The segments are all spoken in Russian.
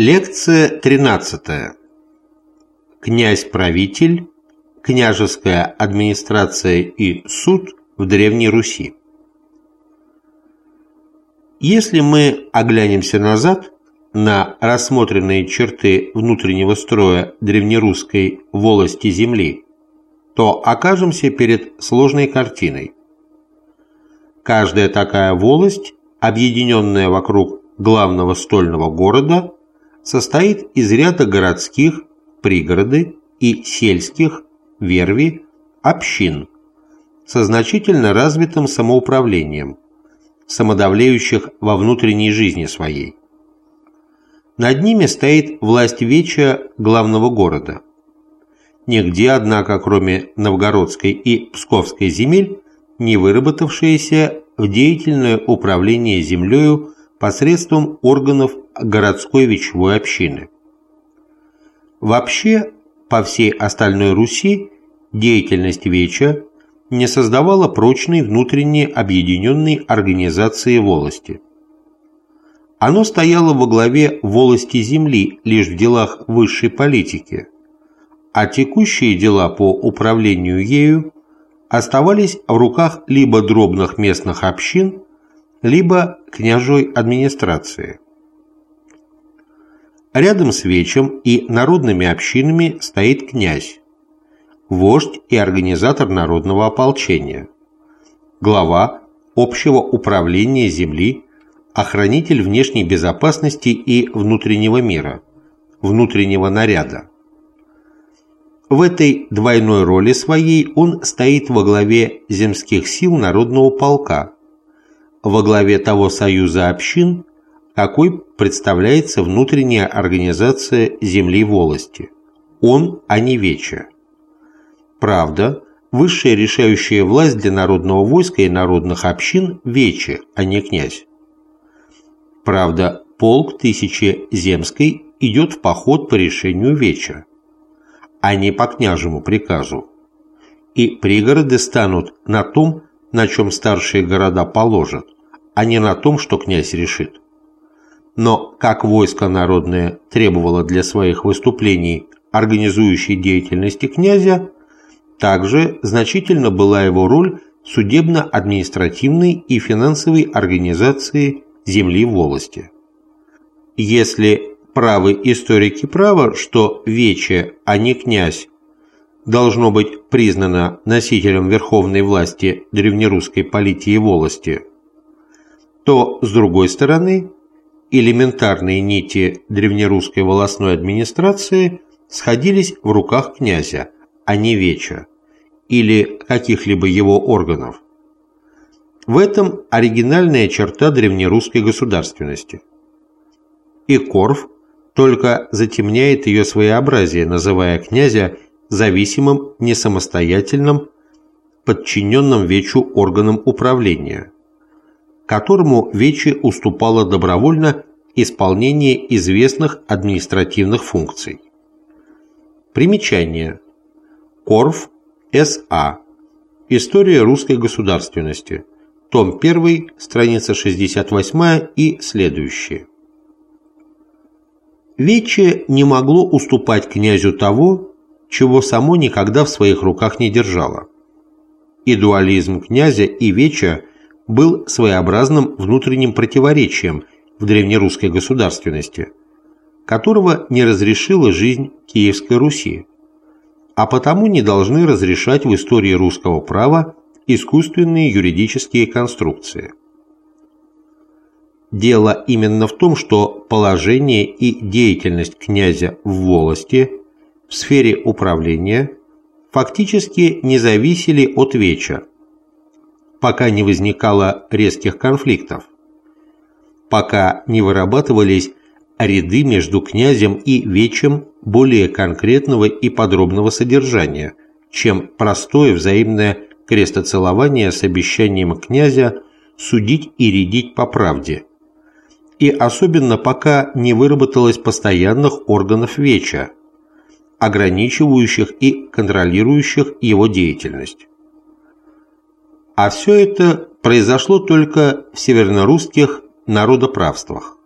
Лекция 13. Князь-правитель, княжеская администрация и суд в Древней Руси. Если мы оглянемся назад на рассмотренные черты внутреннего строя древнерусской волости земли, то окажемся перед сложной картиной. Каждая такая волость, объединенная вокруг главного стольного города, состоит из ряда городских, пригороды и сельских, верви, общин со значительно развитым самоуправлением, самодавлеющих во внутренней жизни своей. Над ними стоит власть веча главного города. Нигде, однако, кроме новгородской и псковской земель, не выработавшиеся в деятельное управление землею посредством органов городской вечевой общины. Вообще, по всей остальной Руси деятельность Веча не создавала прочной внутренней объединенной организации волости. Оно стояло во главе волости земли лишь в делах высшей политики, а текущие дела по управлению ею оставались в руках либо дробных местных общин, либо княжой администрации. Рядом с Вечем и народными общинами стоит князь, вождь и организатор народного ополчения, глава общего управления земли, охранитель внешней безопасности и внутреннего мира, внутреннего наряда. В этой двойной роли своей он стоит во главе земских сил народного полка, во главе того союза общин, какой представляется внутренняя организация земли волости. Он, а не вече. Правда, высшая решающая власть для народного войска и народных общин – вече, а не князь. Правда, полк тысячи земской идет в поход по решению веча, а не по княжему приказу. И пригороды станут на том, на чем старшие города положат, а не на том, что князь решит. Но как войско народное требовало для своих выступлений организующей деятельности князя, также значительно была его роль судебно-административной и финансовой организации земли волости. Если правы историки права, что Вече, а не князь, должно быть признано носителем верховной власти древнерусской политии волости, то, с другой стороны, элементарные нити древнерусской волосной администрации сходились в руках князя, а не веча, или каких-либо его органов. В этом оригинальная черта древнерусской государственности. И Корф только затемняет ее своеобразие, называя князя зависимым, несамостоятельным, подчиненным Вечу органом управления, которому Вечи уступало добровольно исполнение известных административных функций. Примечание. Корф С.А. История русской государственности. Том 1, страница 68 и следующие. Вече не могло уступать князю того, чего само никогда в своих руках не держало. И дуализм князя и Веча был своеобразным внутренним противоречием в древнерусской государственности, которого не разрешила жизнь Киевской Руси, а потому не должны разрешать в истории русского права искусственные юридические конструкции. Дело именно в том, что положение и деятельность князя в волости в сфере управления фактически не зависели от веча, пока не возникало резких конфликтов, пока не вырабатывались ряды между князем и вечем более конкретного и подробного содержания, чем простое взаимное крестоцелование с обещанием князя судить и рядить по правде. И особенно пока не выработалось постоянных органов веча, ограничивающих и контролирующих его деятельность. А все это произошло только в севернорусских народоправствах.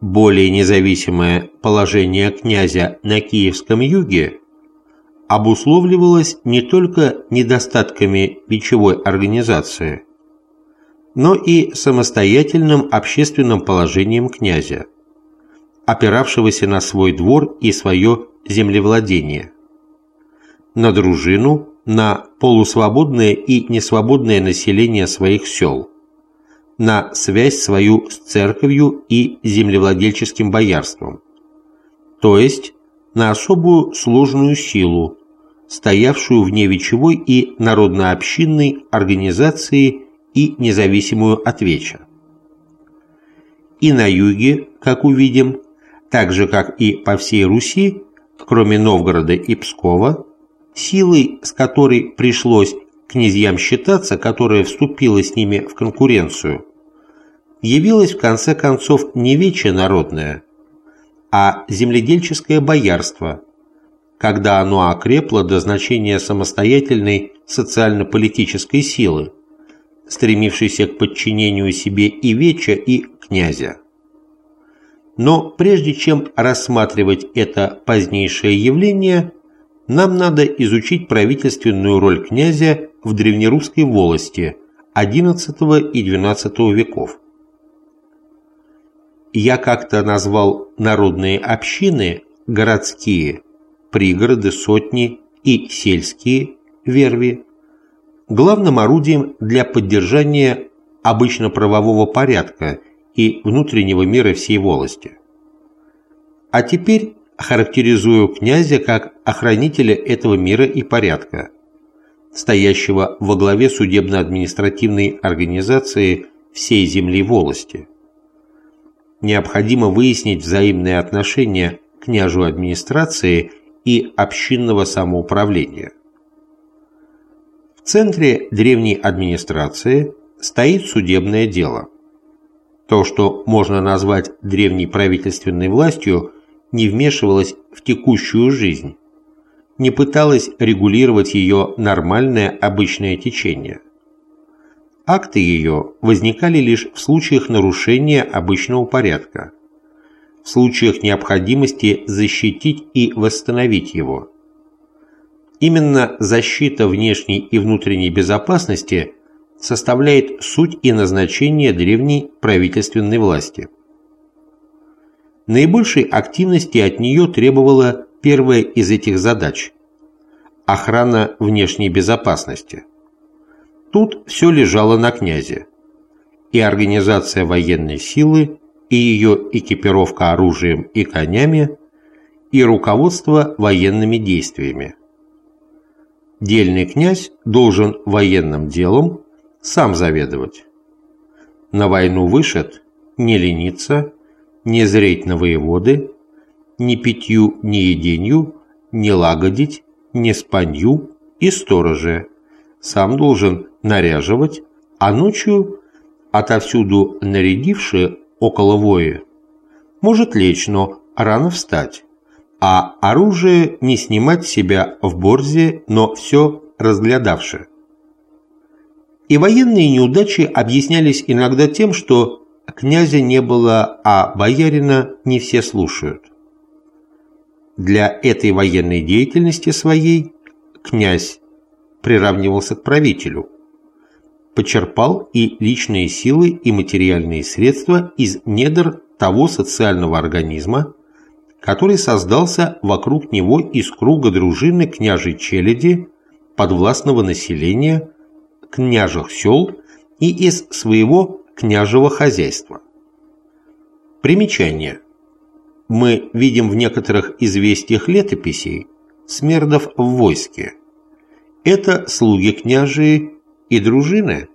более независимое положение князя на Киевском юге обусловливалось не только недостатками бичевой организации, но и самостоятельным общественным положением князя, опиравшегося на свой двор и свое землевладение, на дружину, на полусвободное и несвободное население своих сел, на связь свою с церковью и землевладельческим боярством, то есть на особую сложную силу, стоявшую вне вечевой и народно-общинной организации и независимую от веча. И на юге, как увидим, так же как и по всей Руси, кроме Новгорода и Пскова, силой, с которой пришлось князьям считаться, которая вступила с ними в конкуренцию, явилась в конце концов не вече народное, а земледельческое боярство, когда оно окрепло до значения самостоятельной социально-политической силы, стремившейся к подчинению себе и веча, и князя. Но прежде чем рассматривать это позднейшее явление, нам надо изучить правительственную роль князя в древнерусской волости XI и XII веков. Я как-то назвал народные общины городские, пригороды, сотни и сельские верви главным орудием для поддержания обычно правового порядка и внутреннего мира всей волости. А теперь характеризую князя как охранителя этого мира и порядка, стоящего во главе судебно-административной организации всей земли волости. Необходимо выяснить взаимные отношения княжу администрации и общинного самоуправления. В центре древней администрации стоит судебное дело – то, что можно назвать древней правительственной властью, не вмешивалось в текущую жизнь, не пыталось регулировать ее нормальное обычное течение. Акты ее возникали лишь в случаях нарушения обычного порядка, в случаях необходимости защитить и восстановить его. Именно защита внешней и внутренней безопасности составляет суть и назначение древней правительственной власти. Наибольшей активности от нее требовала первая из этих задач – охрана внешней безопасности. Тут все лежало на князе. И организация военной силы, и ее экипировка оружием и конями, и руководство военными действиями. Дельный князь должен военным делом сам заведовать. На войну вышед, не лениться, не зреть на воеводы, ни питью, ни еденью, не лагодить, не спанью и стороже. Сам должен наряживать, а ночью, отовсюду нарядивши около вои, может лечь, но рано встать, а оружие не снимать себя в борзе, но все разглядавши. И военные неудачи объяснялись иногда тем, что князя не было, а боярина не все слушают. Для этой военной деятельности своей князь приравнивался к правителю, почерпал и личные силы, и материальные средства из недр того социального организма, который создался вокруг него из круга дружины княжей челяди, подвластного населения, княжих сел и из своего княжего хозяйства. Примечание. Мы видим в некоторых известиях летописей смердов в войске. Это слуги княжии и дружины,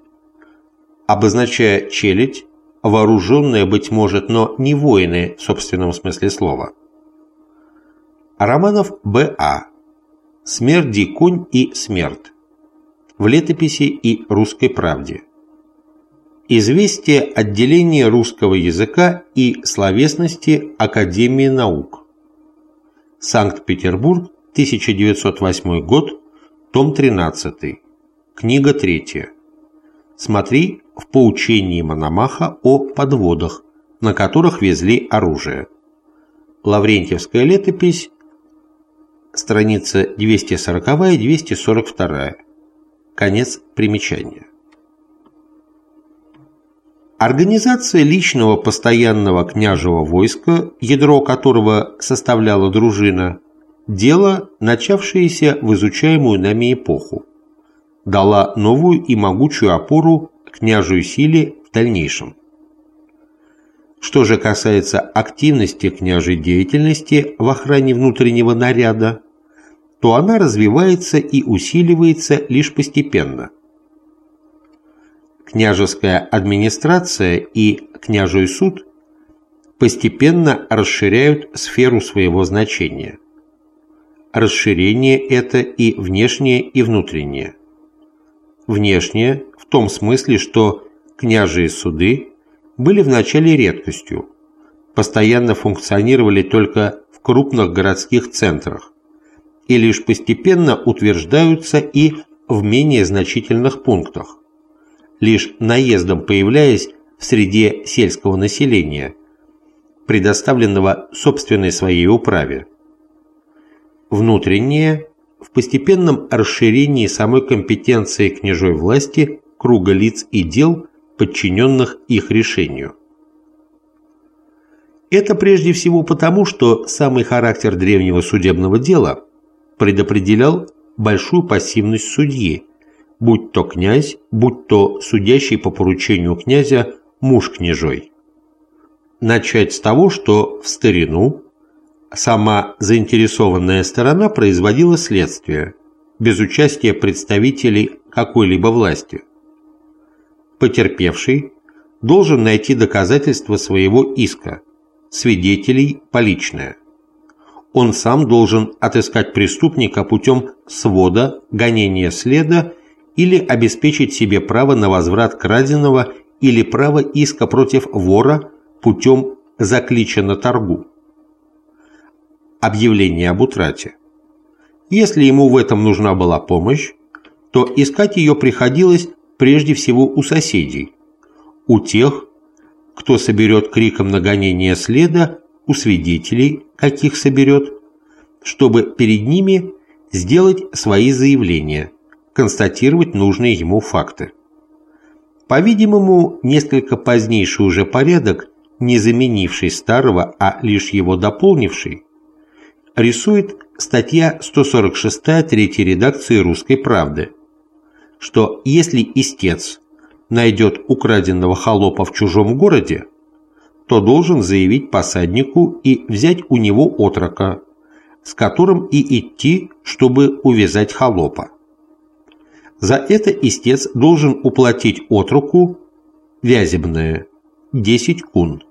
обозначая челядь, вооруженные, быть может, но не воины в собственном смысле слова. Романов Б.А. Смерть, конь и смерть в летописи и «Русской правде». Известие отделения русского языка и словесности Академии наук. Санкт-Петербург, 1908 год, том 13, книга 3. Смотри в поучении Мономаха о подводах, на которых везли оружие. Лаврентьевская летопись, страница 240-242. Конец примечания. Организация личного постоянного княжего войска, ядро которого составляла дружина, дело, начавшееся в изучаемую нами эпоху, дала новую и могучую опору княжую силе в дальнейшем. Что же касается активности княжей деятельности в охране внутреннего наряда, то она развивается и усиливается лишь постепенно – княжеская администрация и княжий суд постепенно расширяют сферу своего значения. Расширение это и внешнее, и внутреннее. Внешнее в том смысле, что княжие суды были вначале редкостью, постоянно функционировали только в крупных городских центрах и лишь постепенно утверждаются и в менее значительных пунктах лишь наездом появляясь в среде сельского населения, предоставленного собственной своей управе. Внутреннее – в постепенном расширении самой компетенции княжой власти круга лиц и дел, подчиненных их решению. Это прежде всего потому, что самый характер древнего судебного дела предопределял большую пассивность судьи, будь то князь, будь то судящий по поручению князя муж княжой. Начать с того, что в старину сама заинтересованная сторона производила следствие, без участия представителей какой-либо власти. Потерпевший должен найти доказательства своего иска, свидетелей поличное. Он сам должен отыскать преступника путем свода, гонения следа или обеспечить себе право на возврат краденого или право иска против вора путем заклича на торгу. Объявление об утрате. Если ему в этом нужна была помощь, то искать ее приходилось прежде всего у соседей, у тех, кто соберет криком на гонение следа, у свидетелей, каких соберет, чтобы перед ними сделать свои заявления – констатировать нужные ему факты. По-видимому, несколько позднейший уже порядок, не заменивший старого, а лишь его дополнивший, рисует статья 146 третьей редакции «Русской правды», что если истец найдет украденного холопа в чужом городе, то должен заявить посаднику и взять у него отрока, с которым и идти, чтобы увязать холопа. За это истец должен уплатить отруку вязебное 10 кун.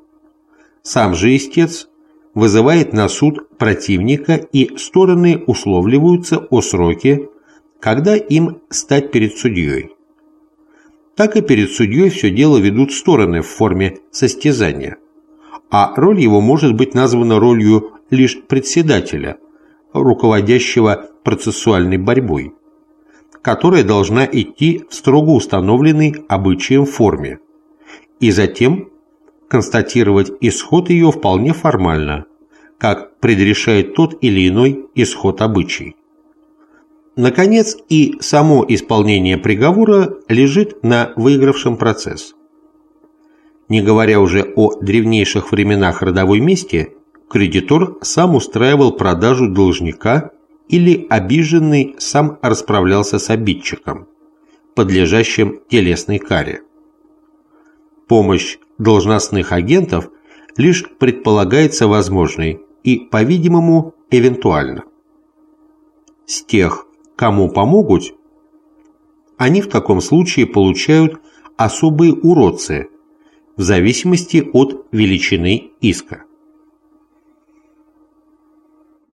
Сам же истец вызывает на суд противника и стороны условливаются о сроке, когда им стать перед судьей. Так и перед судьей все дело ведут стороны в форме состязания, а роль его может быть названа ролью лишь председателя, руководящего процессуальной борьбой которая должна идти в строго установленной обычаем форме, и затем констатировать исход ее вполне формально, как предрешает тот или иной исход обычай. Наконец, и само исполнение приговора лежит на выигравшем процесс. Не говоря уже о древнейших временах родовой мести, кредитор сам устраивал продажу должника или обиженный сам расправлялся с обидчиком, подлежащим телесной каре. Помощь должностных агентов лишь предполагается возможной и, по-видимому, эвентуально. С тех, кому помогут, они в таком случае получают особые уродцы в зависимости от величины иска.